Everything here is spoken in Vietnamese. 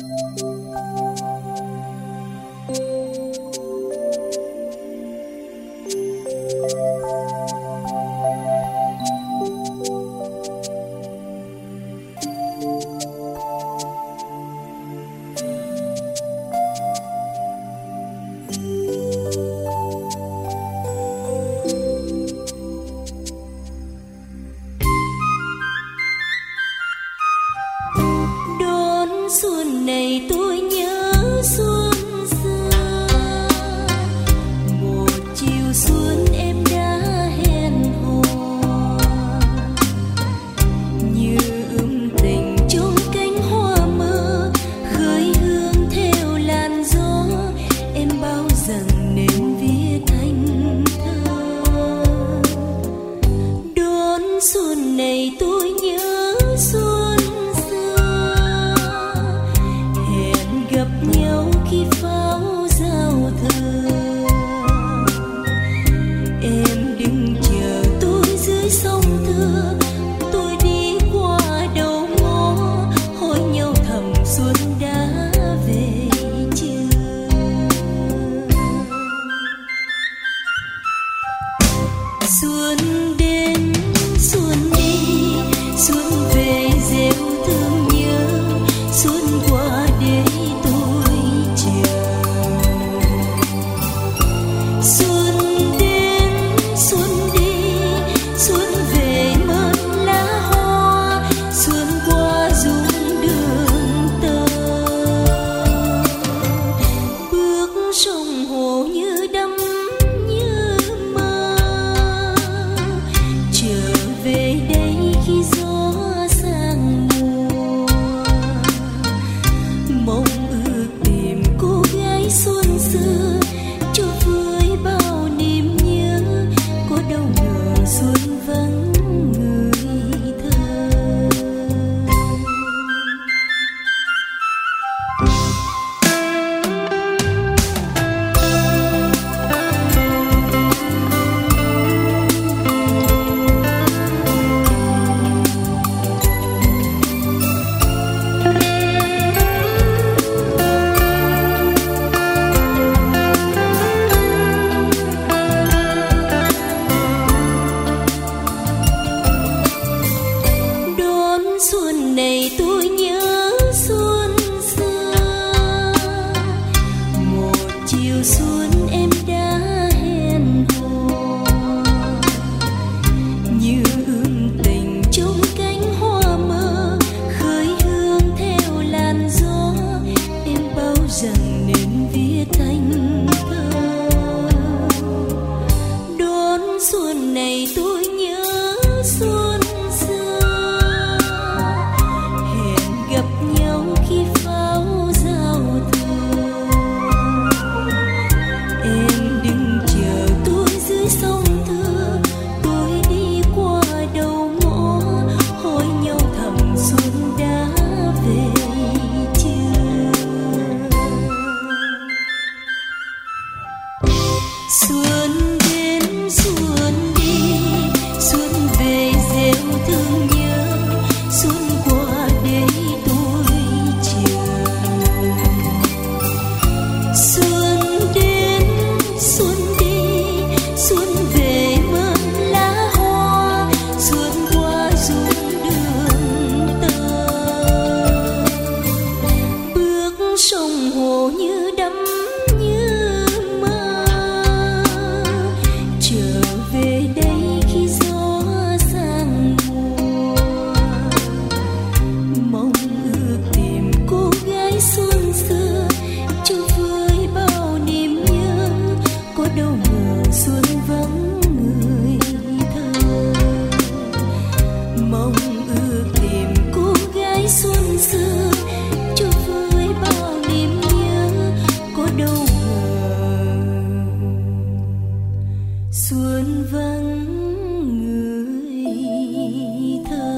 xuân vắng này tôi xuân vắng người thơ.